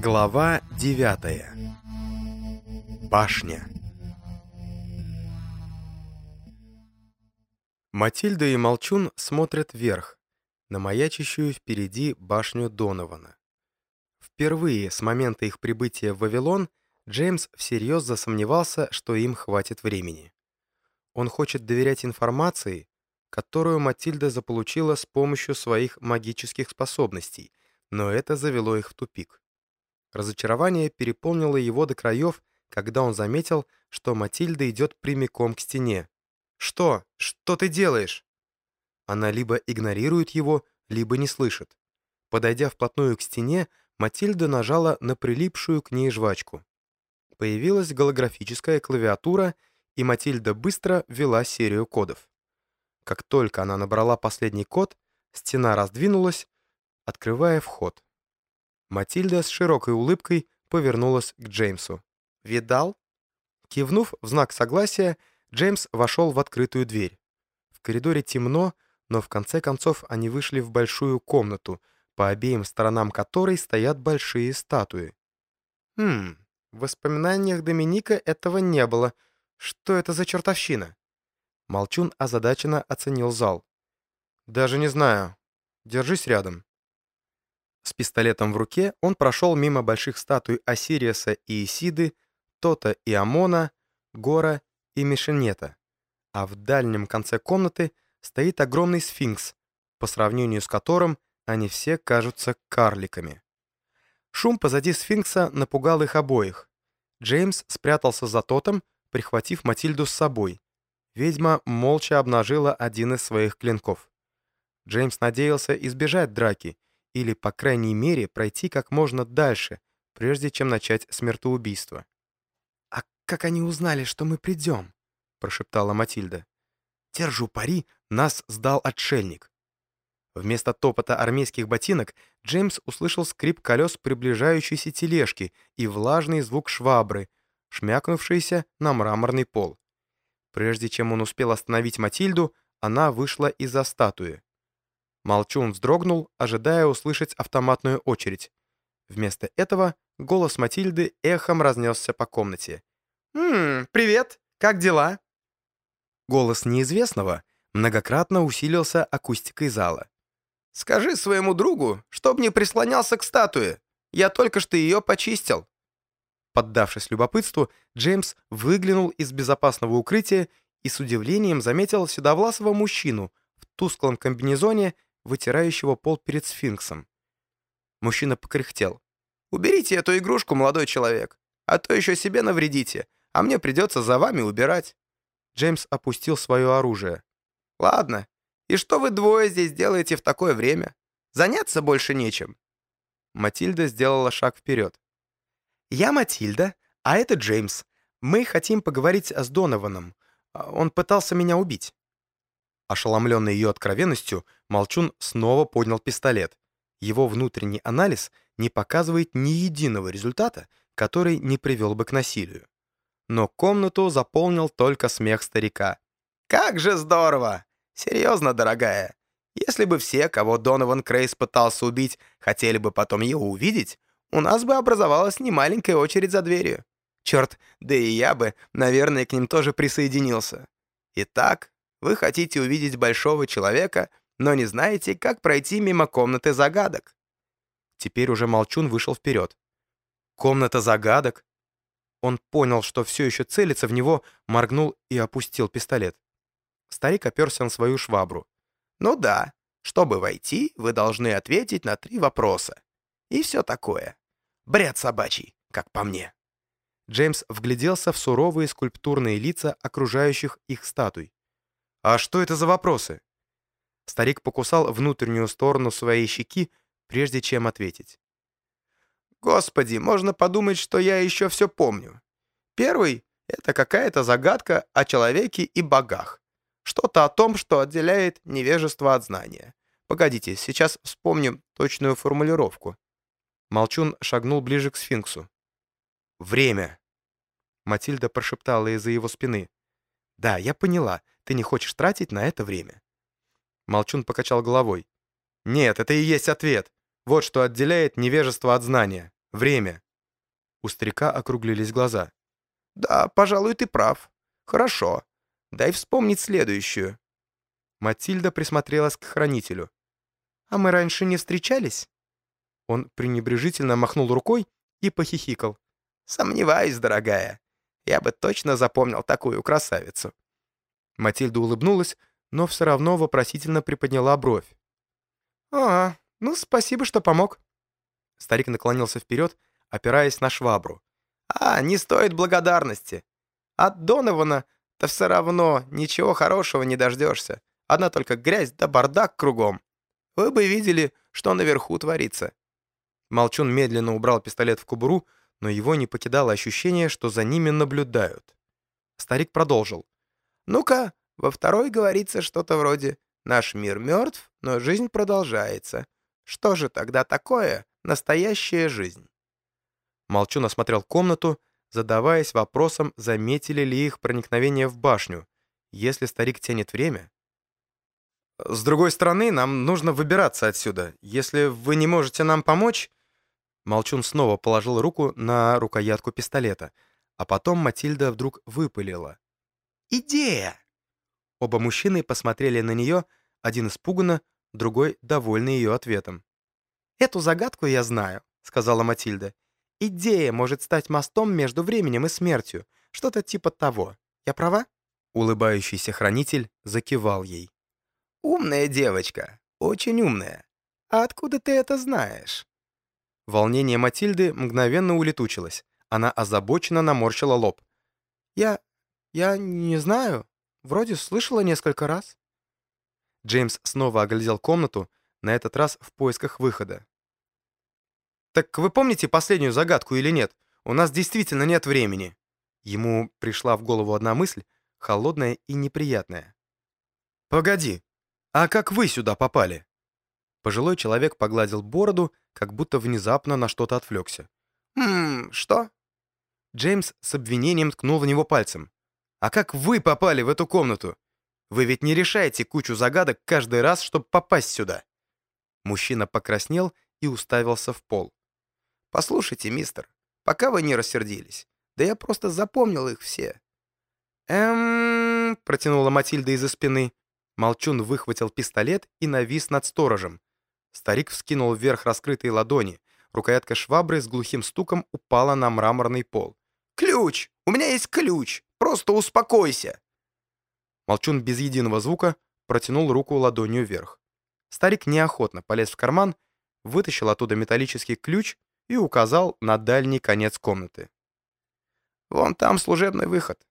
Глава 9 Башня Матильда и Молчун смотрят вверх, на маячащую впереди башню Донована. Впервые с момента их прибытия в Вавилон Джеймс всерьез засомневался, что им хватит времени. Он хочет доверять информации, которую Матильда заполучила с помощью своих магических способностей, но это завело их в тупик. Разочарование переполнило его до краев, когда он заметил, что Матильда идет прямиком к стене. «Что? Что ты делаешь?» Она либо игнорирует его, либо не слышит. Подойдя вплотную к стене, Матильда нажала на прилипшую к ней жвачку. Появилась голографическая клавиатура, и Матильда быстро ввела серию кодов. Как только она набрала последний код, стена раздвинулась, открывая вход. Матильда с широкой улыбкой повернулась к Джеймсу. «Видал?» Кивнув в знак согласия, Джеймс вошел в открытую дверь. В коридоре темно, но в конце концов они вышли в большую комнату, по обеим сторонам которой стоят большие статуи. «Хм, в воспоминаниях Доминика этого не было. Что это за чертовщина?» Молчун озадаченно оценил зал. «Даже не знаю. Держись рядом». С пистолетом в руке он прошел мимо больших статуй Осириса и Исиды, Тота и Амона, Гора и Мишенета. А в дальнем конце комнаты стоит огромный сфинкс, по сравнению с которым они все кажутся карликами. Шум позади сфинкса напугал их обоих. Джеймс спрятался за Тотом, прихватив Матильду с собой. Ведьма молча обнажила один из своих клинков. Джеймс надеялся избежать драки, или, по крайней мере, пройти как можно дальше, прежде чем начать смертоубийство. «А как они узнали, что мы придем?» — прошептала Матильда. «Держу пари, нас сдал отшельник». Вместо топота армейских ботинок Джеймс услышал скрип колес приближающейся тележки и влажный звук швабры, шмякнувшейся на мраморный пол. Прежде чем он успел остановить Матильду, она вышла из-за статуи. Молчун вздрогнул, ожидая услышать автоматную очередь. Вместо этого голос Матильды эхом разнесся по комнате. «Ммм, привет! Как дела?» Голос неизвестного многократно усилился акустикой зала. «Скажи своему другу, чтоб не прислонялся к статуе. Я только что ее почистил». Поддавшись любопытству, Джеймс выглянул из безопасного укрытия и с удивлением заметил седовласого мужчину в тусклом комбинезоне вытирающего пол перед сфинксом. Мужчина покряхтел. «Уберите эту игрушку, молодой человек, а то еще себе навредите, а мне придется за вами убирать». Джеймс опустил свое оружие. «Ладно, и что вы двое здесь делаете в такое время? Заняться больше нечем». Матильда сделала шаг вперед. «Я Матильда, а это Джеймс. Мы хотим поговорить с Донованом. Он пытался меня убить». Ошеломленный ее откровенностью, Молчун снова поднял пистолет. Его внутренний анализ не показывает ни единого результата, который не привел бы к насилию. Но комнату заполнил только смех старика. «Как же здорово! Серьезно, дорогая. Если бы все, кого Донован Крейс пытался убить, хотели бы потом его увидеть, у нас бы образовалась немаленькая очередь за дверью. Черт, да и я бы, наверное, к ним тоже присоединился. Итак, вы хотите увидеть большого человека, но не знаете, как пройти мимо комнаты загадок. Теперь уже Молчун вышел вперед. Комната загадок? Он понял, что все еще целится в него, моргнул и опустил пистолет. Старик оперся на свою швабру. «Ну да, чтобы войти, вы должны ответить на три вопроса. И все такое. Бред собачий, как по мне». Джеймс вгляделся в суровые скульптурные лица окружающих их статуй. «А что это за вопросы?» Старик покусал внутреннюю сторону своей щеки, прежде чем ответить. «Господи, можно подумать, что я еще все помню. Первый — это какая-то загадка о человеке и богах. Что-то о том, что отделяет невежество от знания. Погодите, сейчас вспомним точную формулировку». Молчун шагнул ближе к сфинксу. «Время!» Матильда прошептала из-за его спины. «Да, я поняла. Ты не хочешь тратить на это время». Молчун покачал головой. «Нет, это и есть ответ. Вот что отделяет невежество от знания. Время. У старика округлились глаза. «Да, пожалуй, ты прав. Хорошо. Дай вспомнить следующую». Матильда присмотрелась к хранителю. «А мы раньше не встречались?» Он пренебрежительно махнул рукой и похихикал. «Сомневаюсь, дорогая. Я бы точно запомнил такую красавицу». Матильда улыбнулась, но все равно вопросительно приподняла бровь. «А, ну спасибо, что помог». Старик наклонился вперед, опираясь на швабру. «А, не стоит благодарности. От Донована-то все равно ничего хорошего не дождешься. Одна только грязь да бардак кругом. Вы бы видели, что наверху творится». Молчун медленно убрал пистолет в кобуру, но его не покидало ощущение, что за ними наблюдают. Старик продолжил. «Ну-ка, во второй говорится что-то вроде «Наш мир мертв, но жизнь продолжается». Что же тогда такое настоящая жизнь?» Молчун осмотрел комнату, задаваясь вопросом, заметили ли их проникновение в башню. Если старик тянет время... «С другой стороны, нам нужно выбираться отсюда. Если вы не можете нам помочь...» Молчун снова положил руку на рукоятку пистолета, а потом Матильда вдруг выпалила. «Идея!» Оба мужчины посмотрели на нее, один испуганно, другой довольный ее ответом. «Эту загадку я знаю», — сказала Матильда. «Идея может стать мостом между временем и смертью. Что-то типа того. Я права?» Улыбающийся хранитель закивал ей. «Умная девочка, очень умная. А откуда ты это знаешь?» Волнение Матильды мгновенно улетучилось. Она озабоченно наморщила лоб. «Я... я не знаю. Вроде слышала несколько раз». Джеймс снова оглядел комнату, на этот раз в поисках выхода. «Так вы помните последнюю загадку или нет? У нас действительно нет времени». Ему пришла в голову одна мысль, холодная и неприятная. «Погоди, а как вы сюда попали?» Пожилой человек погладил бороду, как будто внезапно на что-то отвлекся. «Хм, что?» Джеймс с обвинением ткнул в него пальцем. «А как вы попали в эту комнату? Вы ведь не решаете кучу загадок каждый раз, чтобы попасть сюда». Мужчина покраснел и уставился в пол. «Послушайте, мистер, пока вы не рассердились, да я просто запомнил их все». «Эм...» — протянула Матильда из-за спины. Молчун выхватил пистолет и навис над сторожем. Старик вскинул вверх раскрытые ладони. Рукоятка швабры с глухим стуком упала на мраморный пол. «Ключ! У меня есть ключ! Просто успокойся!» Молчун без единого звука протянул руку ладонью вверх. Старик неохотно полез в карман, вытащил оттуда металлический ключ и указал на дальний конец комнаты. «Вон там служебный выход.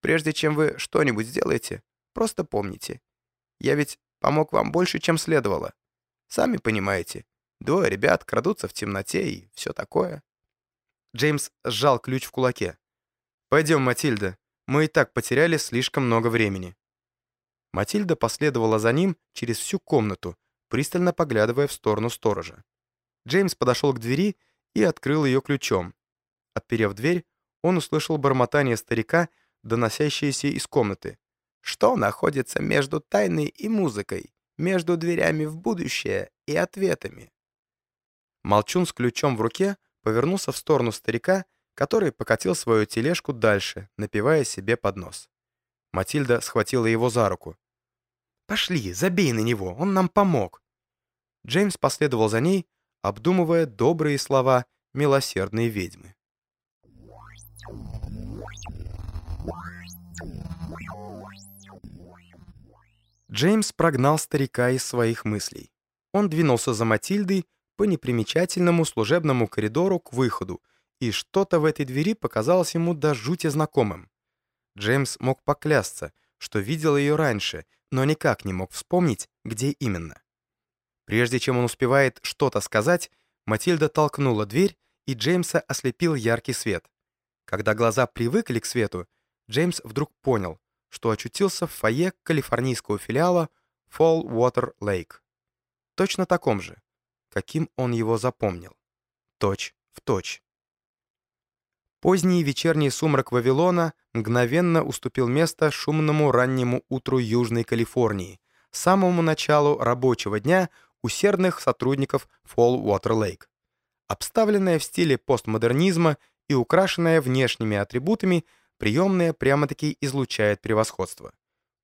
Прежде чем вы что-нибудь сделаете, просто помните. Я ведь помог вам больше, чем следовало. Сами понимаете, двое ребят крадутся в темноте и все такое». Джеймс сжал ключ в кулаке. «Пойдем, Матильда, мы и так потеряли слишком много времени». Матильда последовала за ним через всю комнату, пристально поглядывая в сторону сторожа. Джеймс подошел к двери и открыл ее ключом. Отперев дверь, он услышал бормотание старика, доносящееся из комнаты. «Что находится между тайной и музыкой, между дверями в будущее и ответами?» Молчун с ключом в руке повернулся в сторону старика, который покатил свою тележку дальше, напивая себе под нос. Матильда схватила его за руку. «Пошли, забей на него, он нам помог». Джеймс последовал за ней, обдумывая добрые слова милосердной ведьмы. Джеймс прогнал старика из своих мыслей. Он двинулся за Матильдой по непримечательному служебному коридору к выходу, и что-то в этой двери показалось ему до жути знакомым. Джеймс мог поклясться, что видел ее раньше, но никак не мог вспомнить, где именно. Прежде чем он успевает что-то сказать, Матильда толкнула дверь, и Джеймса ослепил яркий свет. Когда глаза привыкли к свету, Джеймс вдруг понял, что очутился в фойе калифорнийского филиала Fall Water Lake. Точно таком же, каким он его запомнил. Точь в точь. Поздний вечерний сумрак Вавилона мгновенно уступил место шумному раннему утру Южной Калифорнии, самому началу рабочего дня усердных сотрудников Fall Water Lake. Обставленная в стиле постмодернизма и украшенная внешними атрибутами, приемная прямо-таки излучает превосходство.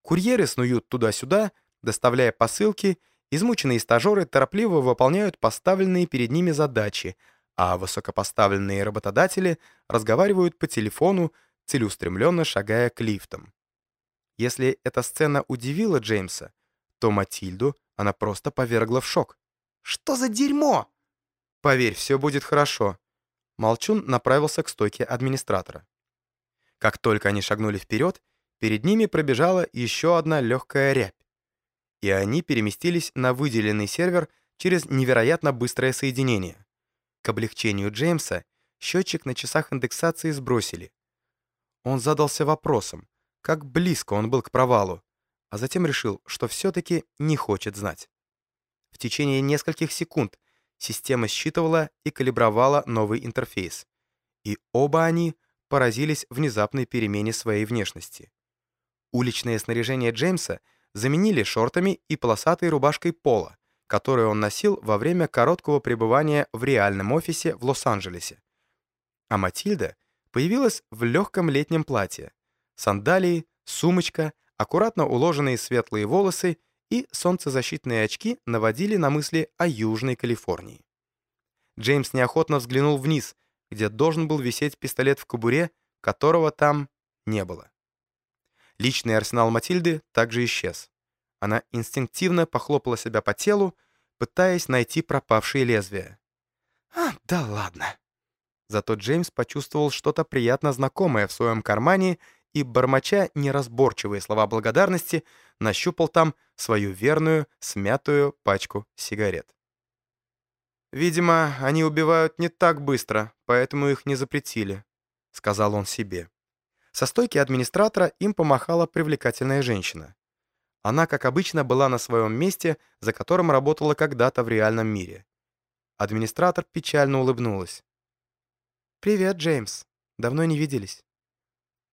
Курьеры снуют туда-сюда, доставляя посылки, измученные стажеры торопливо выполняют поставленные перед ними задачи, а высокопоставленные работодатели разговаривают по телефону, целеустремленно шагая к лифтам. Если эта сцена удивила Джеймса, то Матильду она просто повергла в шок. «Что за дерьмо?» «Поверь, все будет хорошо». Молчун направился к стойке администратора. Как только они шагнули вперед, перед ними пробежала еще одна легкая рябь. И они переместились на выделенный сервер через невероятно быстрое соединение. К облегчению Джеймса счетчик на часах индексации сбросили. Он задался вопросом, как близко он был к провалу, а затем решил, что все-таки не хочет знать. В течение нескольких секунд система считывала и калибровала новый интерфейс. И оба они поразились внезапной перемене своей внешности. Уличное снаряжение Джеймса заменили шортами и полосатой рубашкой пола, которую он носил во время короткого пребывания в реальном офисе в Лос-Анджелесе. А Матильда появилась в легком летнем платье, сандалии, сумочка, аккуратно уложенные светлые волосы и солнцезащитные очки наводили на мысли о Южной Калифорнии. Джеймс неохотно взглянул вниз, где должен был висеть пистолет в кобуре, которого там не было. Личный арсенал Матильды также исчез. Она инстинктивно похлопала себя по телу, пытаясь найти пропавшие лезвия. «А, да ладно». Зато Джеймс почувствовал что-то приятно знакомое в своем кармане и, бормоча неразборчивые слова благодарности, нащупал там свою верную, смятую пачку сигарет. «Видимо, они убивают не так быстро, поэтому их не запретили», — сказал он себе. Со стойки администратора им помахала привлекательная женщина. Она, как обычно, была на своем месте, за которым работала когда-то в реальном мире. Администратор печально улыбнулась. «Привет, Джеймс. Давно не виделись».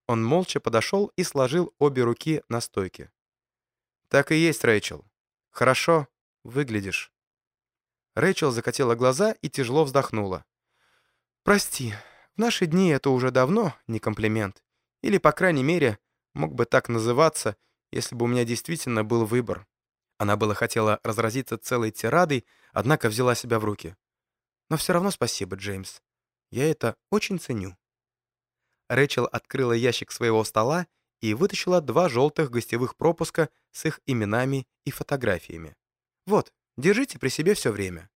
Он молча подошел и сложил обе руки на стойке. «Так и есть, Рэйчел. Хорошо выглядишь». Рэйчел закатила глаза и тяжело вздохнула. «Прости, в наши дни это уже давно не комплимент. Или, по крайней мере, мог бы так называться, если бы у меня действительно был выбор». Она была хотела разразиться целой тирадой, однако взяла себя в руки. «Но все равно спасибо, Джеймс. Я это очень ценю». Рэчел открыла ящик своего стола и вытащила два желтых гостевых пропуска с их именами и фотографиями. «Вот, держите при себе все время.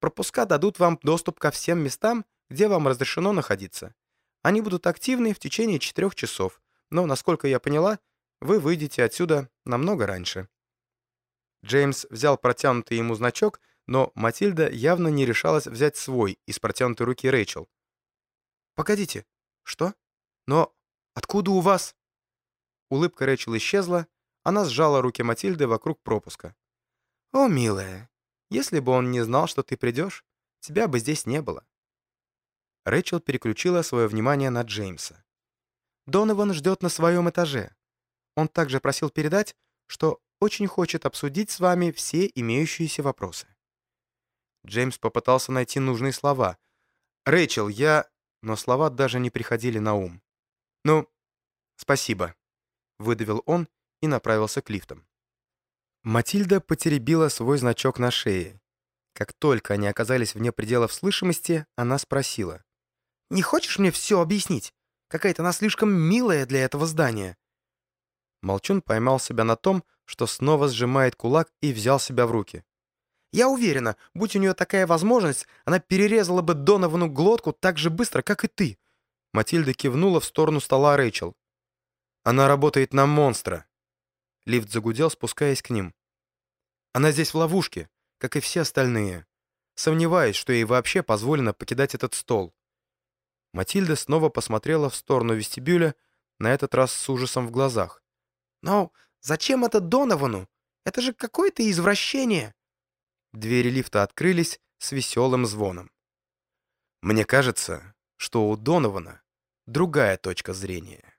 Пропуска дадут вам доступ ко всем местам, где вам разрешено находиться. Они будут активны в течение четырех часов, но, насколько я поняла, вы выйдете отсюда намного раньше». Джеймс взял протянутый ему значок, но Матильда явно не решалась взять свой из протянутой руки Рэйчел. «Погодите, что?» Но откуда у вас...» Улыбка Рэчел исчезла, она сжала руки Матильды вокруг пропуска. «О, милая, если бы он не знал, что ты придешь, тебя бы здесь не было». Рэчел переключила свое внимание на Джеймса. «Донован ждет на своем этаже. Он также просил передать, что очень хочет обсудить с вами все имеющиеся вопросы». Джеймс попытался найти нужные слова. «Рэйчел, я...» Но слова даже не приходили на ум. «Ну, спасибо», — выдавил он и направился к лифтам. Матильда потеребила свой значок на шее. Как только они оказались вне пределов слышимости, она спросила. «Не хочешь мне все объяснить? Какая-то она слишком милая для этого здания». Молчун поймал себя на том, что снова сжимает кулак и взял себя в руки. «Я уверена, будь у нее такая возможность, она перерезала бы Доновану глотку так же быстро, как и ты. Матильда кивнула в сторону стола Рэйчел. «Она работает на монстра!» Лифт загудел, спускаясь к ним. «Она здесь в ловушке, как и все остальные. Сомневаюсь, что ей вообще позволено покидать этот стол». Матильда снова посмотрела в сторону вестибюля, на этот раз с ужасом в глазах. «Но зачем это Доновану? Это же какое-то извращение!» Двери лифта открылись с веселым звоном. «Мне кажется, что у Донована другая точка зрения.